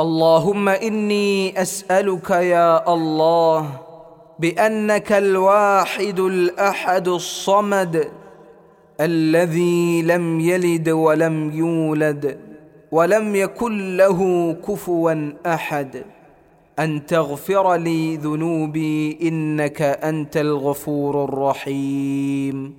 اللهم إني أسألك يا الله بأنك الواحد الأحد الصمد الذي لم يلد ولم يولد ولم يكن له كفوا أحد. أن تغفر لي ذنوبي إنك أنت الغفور الرحيم.